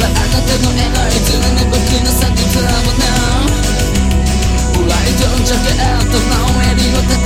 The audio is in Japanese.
ばあなたの笑顔いつなの僕の先からもなフライドジャケットの上に渡